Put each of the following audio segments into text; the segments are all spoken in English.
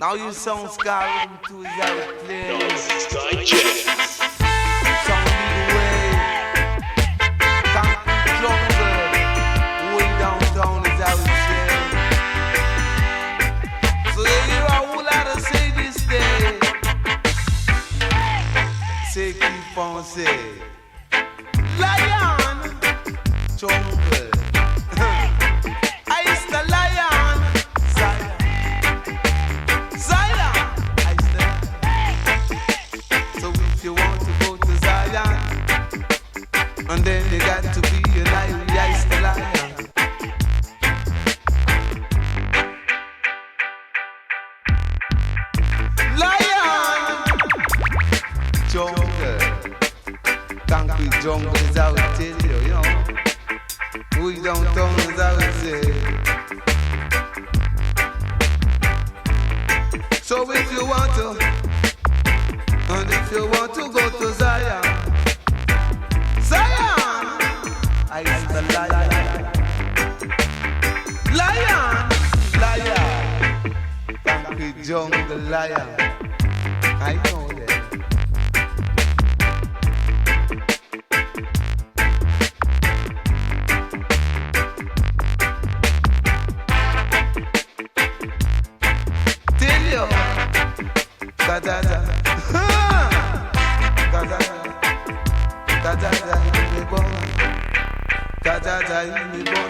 Now you sound scarring to his out. Sound way. Way downtown is. So you hear a whole lot say this day. Keep on. And then you got to be a lion, yes, the lion. Lion! Jungle. Concrete jungle is how it tell you, you know. We don't tell is it say. So if you want to, and if you want to go jungle lion. I know that. Tell you, da da da, da da da, da da da, me born, da da da, me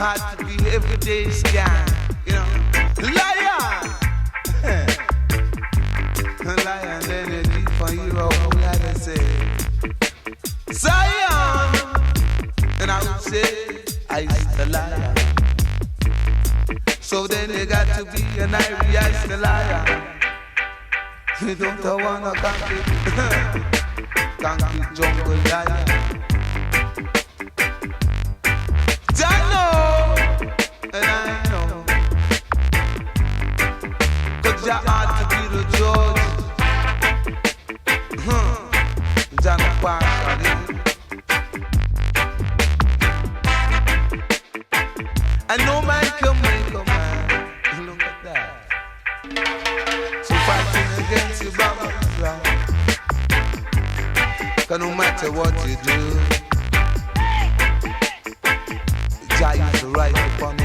had to be everyday scan, you know. Lion! lion, a for you, a whole lot to say. Zion! And I would say, I is the lion. So then they got to be an Irie, I is the lion. You don't wanna concrete, concrete jungle lion. I judge. Man can make a man. Look that. So against no matter what you do, Jah is right upon